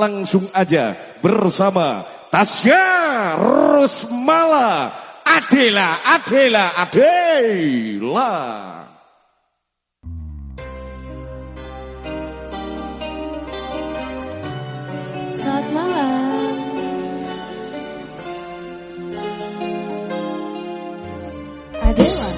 langsung aja bersama Tasya Rusmala. Adela Adela Adela. Selamat malam. Adela.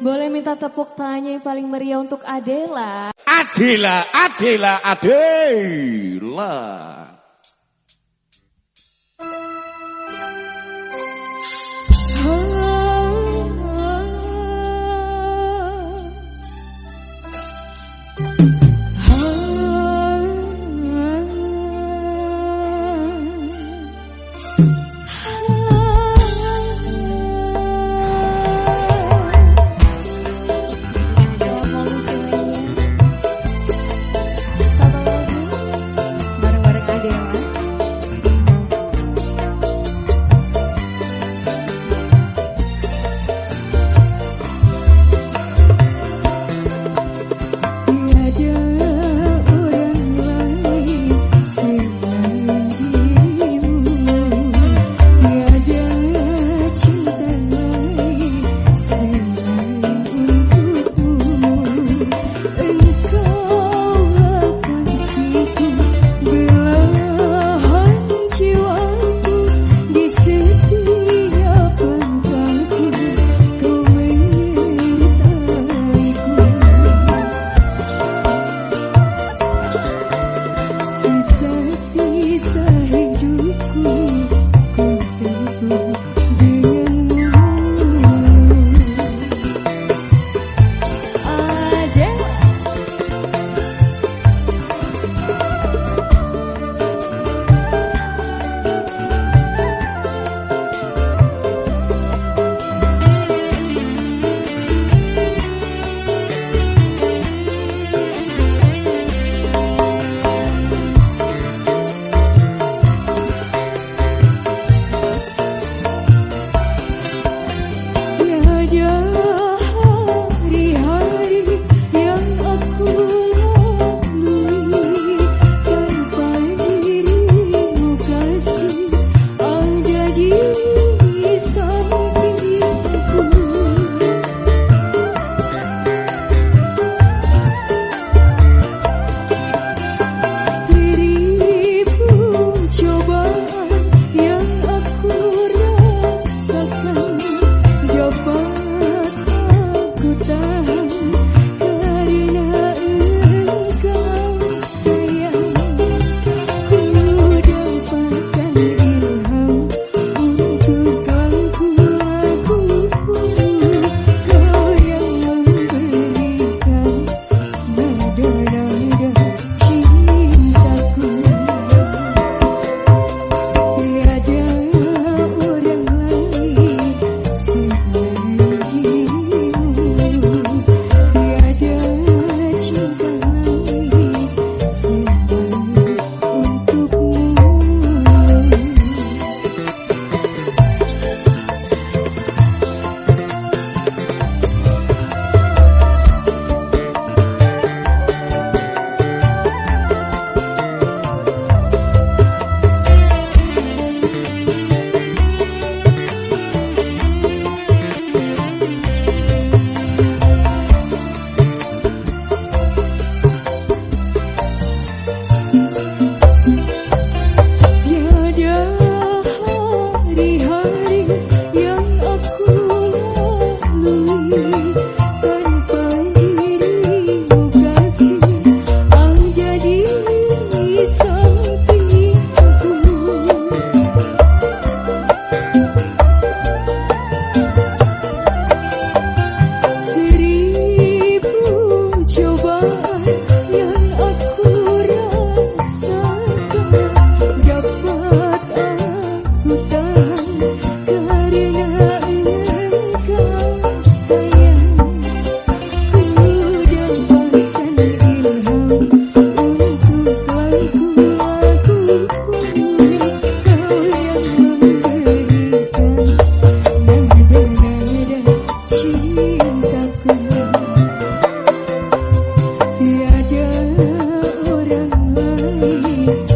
Boleh minta tepuk tangan yang paling meriah untuk Adela. Adela, Adela, Adela. Selamat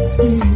思念。